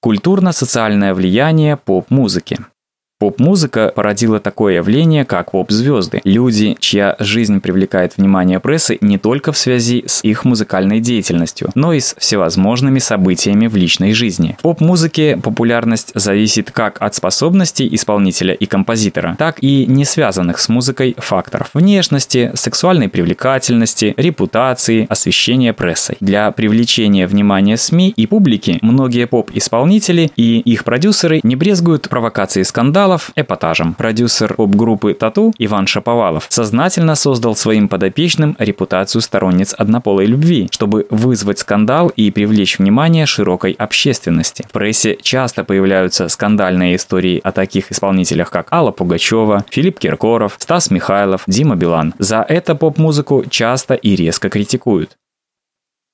Культурно-социальное влияние поп-музыки. Поп-музыка породила такое явление, как поп-звезды. Люди, чья жизнь привлекает внимание прессы не только в связи с их музыкальной деятельностью, но и с всевозможными событиями в личной жизни. В поп-музыке популярность зависит как от способностей исполнителя и композитора, так и не связанных с музыкой факторов – внешности, сексуальной привлекательности, репутации, освещения прессой. Для привлечения внимания СМИ и публики многие поп-исполнители и их продюсеры не брезгуют провокацией скандалов, скандалов эпатажем. Продюсер поп-группы «Тату» Иван Шаповалов сознательно создал своим подопечным репутацию сторонниц однополой любви, чтобы вызвать скандал и привлечь внимание широкой общественности. В прессе часто появляются скандальные истории о таких исполнителях, как Алла Пугачева, Филипп Киркоров, Стас Михайлов, Дима Билан. За это поп-музыку часто и резко критикуют.